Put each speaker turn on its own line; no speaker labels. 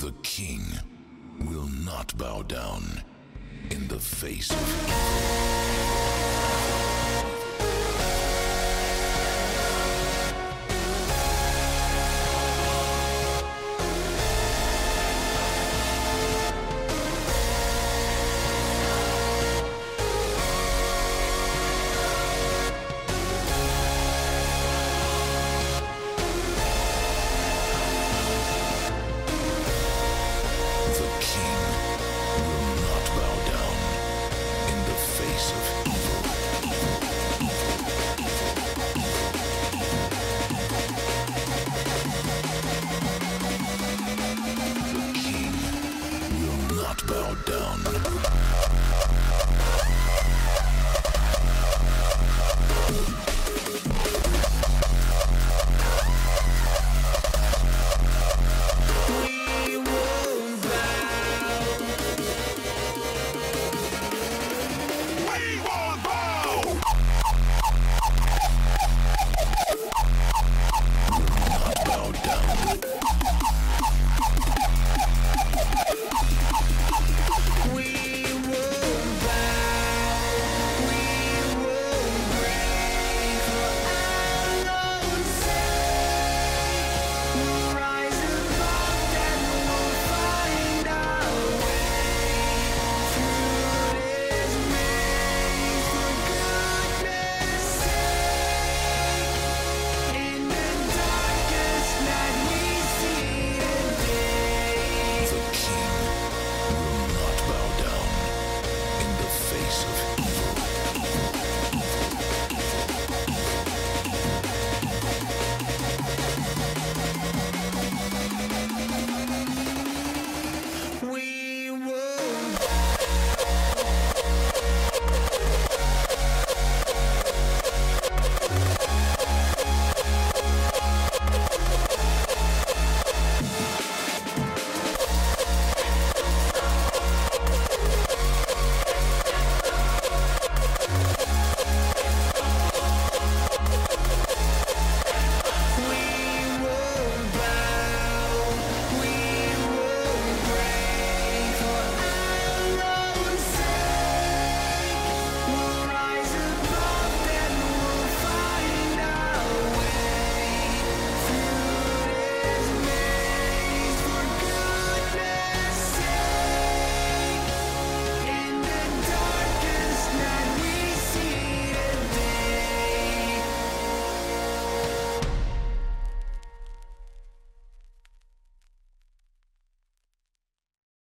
The
king will not bow down in the face of evil.